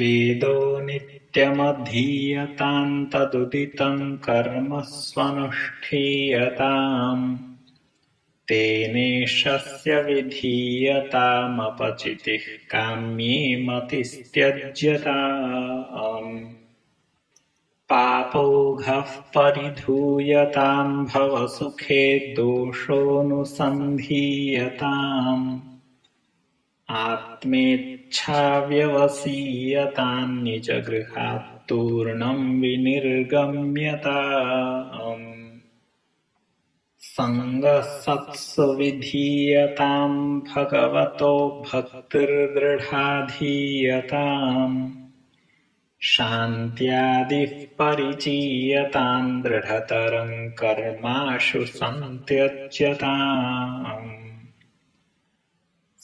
वेदो नित्यमधीयताम् तदुदितम् कर्म स्वनुष्ठीयताम् तेनेशस्य विधीयतामपचितिः काम्ये मतिस्त्यज्यताम् पापौघः परिधूयताम् भवसुखे दोषोऽनुसन्धीयताम् आत्मेच्छाव्यवसीयताम् निजगृहात्तूर्णम् विनिर्गम्यताम्। सङ्गसत्सु विधीयताम् भगवतो भक्तिर्दृढाधीयताम्। शान्त्यादिः परिचीयताम् दृढतरम् कर्माशु सन्त्यज्यताम्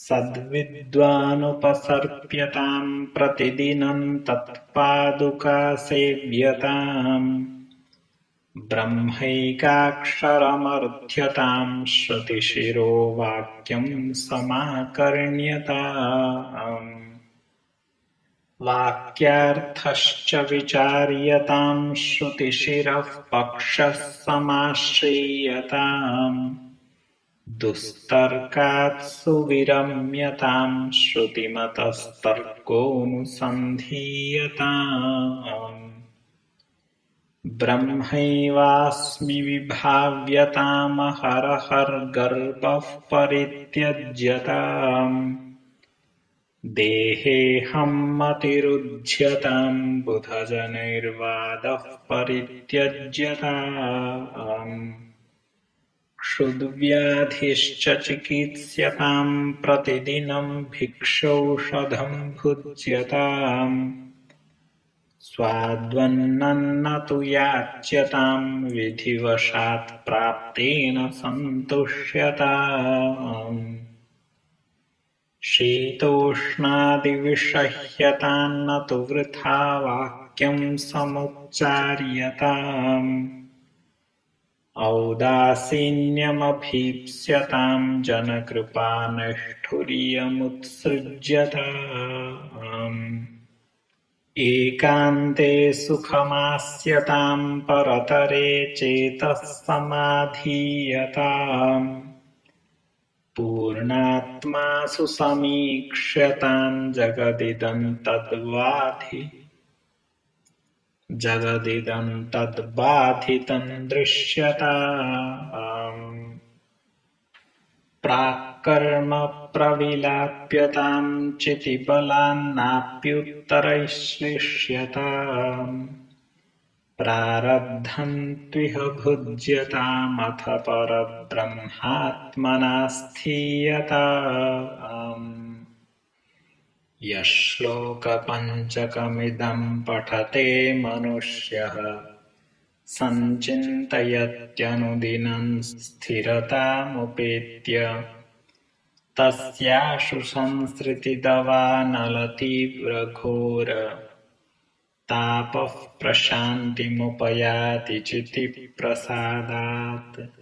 सद्विद्वानुपसर्प्यताम् प्रतिदिनम् तत्पादुकासेव्यताम् ब्रह्मैकाक्षरमर्थ्यताम् श्रुतिशिरो वाक्यम् समाकर्ण्यताम् वाक्यार्थश्च विचार्यताम् श्रुतिशिरः पक्षः समाश्रीयताम् दुस्तर्कात् सुविरम्यताम् श्रुतिमतस्तर्कोऽनुसन्धीयताम्। ब्रह्मैवास्मि विभाव्यतामहरहर्गर्वः परित्यज्यताम् देहेऽहम् मतिरुध्यताम् बुधजनैर्वादः परित्यज्यताम् क्षुद्व्याधिश्च चिकित्स्यताम् प्रतिदिनम् भिक्षौषधम् भुज्यताम्। स्वाद्वन्नम् न तु याच्यताम् विधिवशात् प्राप्तेन सन्तुष्यताम्। शीतोष्णादिविषह्यतान्न तु वृथा वाक्यम् समुच्चार्यताम् औदासीन्यमभीप्स्यताम् जनकृपानिष्ठुर्यमुत्सृज्यताम्। एकान्ते सुखमास्यताम् परतरे चेतः समाधीयताम् पूर्णात्मासु समीक्ष्यताम् जगदिदम् तद्वाधि जगदिदम् तद्बाधितम् दृश्यताम् प्राक्कर्म प्रविलाप्यताम् चितिबलान्नाप्युत्तरैश्लिष्यताम्। प्रारब्धम् त्विह भुज्यतामथ परब्रह्मात्मना स्थीयताम् यः श्लोकपञ्चकमिदम् पठते मनुष्यः। सञ्चिन्तयत्यनुदिनम् स्थिरतामुपेत्य। तस्याशु संसृतिदवानलतीव्रघोर। तापः प्रशान्तिमुपयाति चितिप्रसादात्